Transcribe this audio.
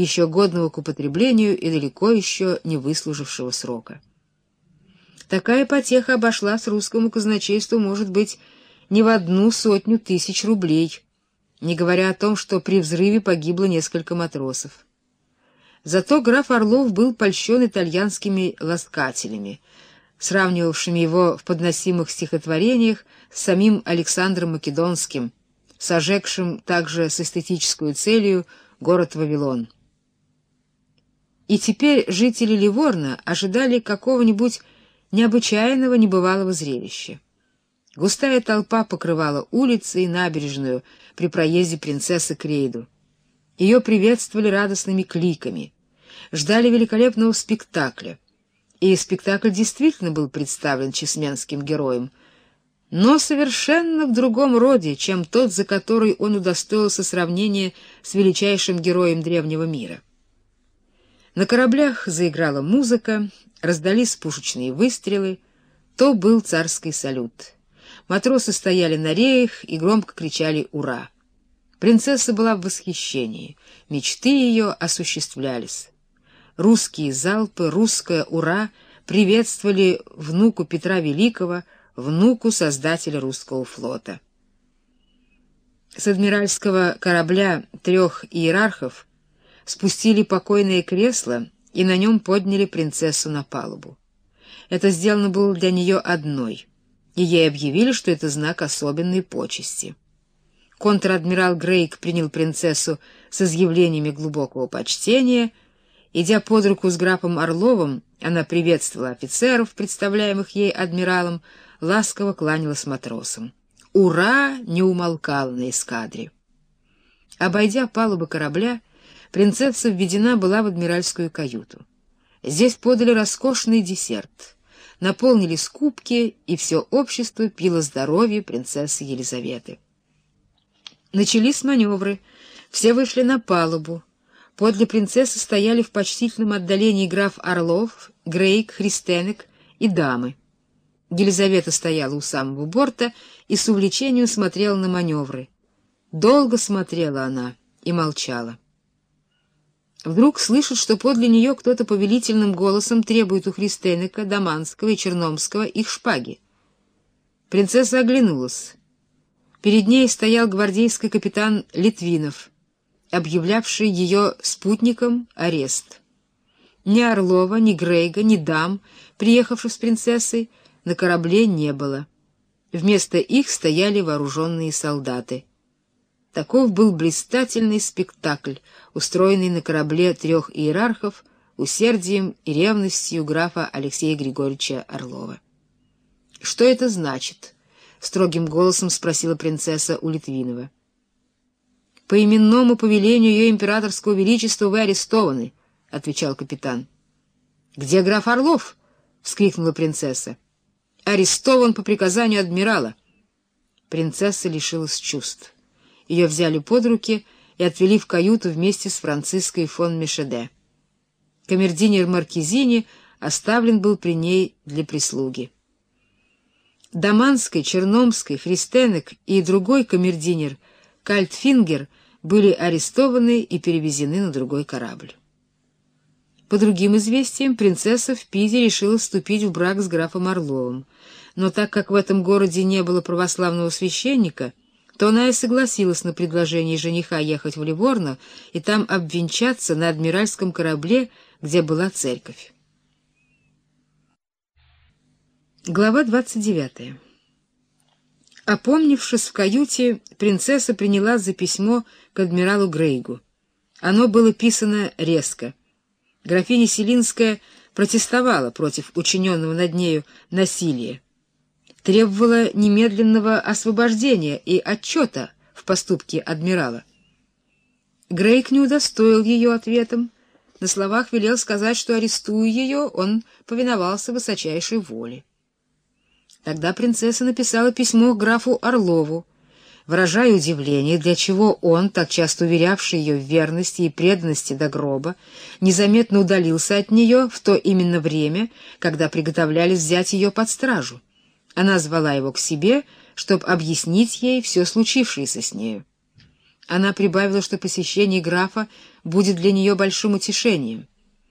еще годного к употреблению и далеко еще не выслужившего срока. Такая потеха обошлась русскому казначейству, может быть, не в одну сотню тысяч рублей, не говоря о том, что при взрыве погибло несколько матросов. Зато граф Орлов был польщен итальянскими ласкателями, сравнивавшими его в подносимых стихотворениях с самим Александром Македонским, сожегшим также с эстетической целью город Вавилон. И теперь жители Ливорна ожидали какого-нибудь необычайного небывалого зрелища. Густая толпа покрывала улицы и набережную при проезде принцессы к рейду. Ее приветствовали радостными кликами, ждали великолепного спектакля. И спектакль действительно был представлен чесменским героем, но совершенно в другом роде, чем тот, за который он удостоился сравнения с величайшим героем древнего мира. На кораблях заиграла музыка, раздались пушечные выстрелы, то был царский салют. Матросы стояли на реях и громко кричали «Ура!». Принцесса была в восхищении, мечты ее осуществлялись. Русские залпы, русское «Ура!» приветствовали внуку Петра Великого, внуку создателя русского флота. С адмиральского корабля трех иерархов спустили покойное кресло и на нем подняли принцессу на палубу. Это сделано было для нее одной, и ей объявили, что это знак особенной почести. Контр-адмирал Грейк принял принцессу с изъявлениями глубокого почтения. Идя под руку с графом Орловым, она приветствовала офицеров, представляемых ей адмиралом, ласково кланялась матросам. «Ура!» не умолкала на эскадре. Обойдя палубы корабля, принцесса введена была в адмиральскую каюту. Здесь подали роскошный десерт, наполнили скупки, и все общество пило здоровье принцессы Елизаветы. Начались маневры, все вышли на палубу. Подле принцессы стояли в почтительном отдалении граф Орлов, Грейк, Христенек и дамы. Елизавета стояла у самого борта и с увлечением смотрела на маневры. Долго смотрела она и молчала. Вдруг слышит, что подле нее кто-то повелительным голосом требует у Христенека, Даманского и Черномского их шпаги. Принцесса оглянулась. Перед ней стоял гвардейский капитан Литвинов, объявлявший ее спутником арест. Ни Орлова, ни Грейга, ни дам, приехавших с принцессой, на корабле не было. Вместо их стояли вооруженные солдаты — Таков был блистательный спектакль, устроенный на корабле трех иерархов усердием и ревностью графа Алексея Григорьевича Орлова. «Что это значит?» — строгим голосом спросила принцесса у Литвинова. «По именному повелению ее императорского величества вы арестованы», — отвечал капитан. «Где граф Орлов?» — вскрикнула принцесса. «Арестован по приказанию адмирала». Принцесса лишилась чувств. Ее взяли под руки и отвели в каюту вместе с Франциской фон Мишеде. Камердинер Маркизини оставлен был при ней для прислуги. Даманской, Черномской, Христенек и другой камердинер Кальтфингер были арестованы и перевезены на другой корабль. По другим известиям, принцесса в Пизе решила вступить в брак с графом Орловым, но так как в этом городе не было православного священника, то она и согласилась на предложение жениха ехать в Ливорно и там обвенчаться на адмиральском корабле, где была церковь. Глава 29. Опомнившись в каюте, принцесса приняла за письмо к адмиралу Грейгу. Оно было писано резко. Графиня Селинская протестовала против учиненного над нею насилия требовала немедленного освобождения и отчета в поступке адмирала. Грейк не удостоил ее ответом. На словах велел сказать, что, арестуя ее, он повиновался высочайшей воле. Тогда принцесса написала письмо графу Орлову, выражая удивление, для чего он, так часто уверявший ее в верности и преданности до гроба, незаметно удалился от нее в то именно время, когда приготовлялись взять ее под стражу. Она звала его к себе, чтобы объяснить ей все случившееся с нею. Она прибавила, что посещение графа будет для нее большим утешением.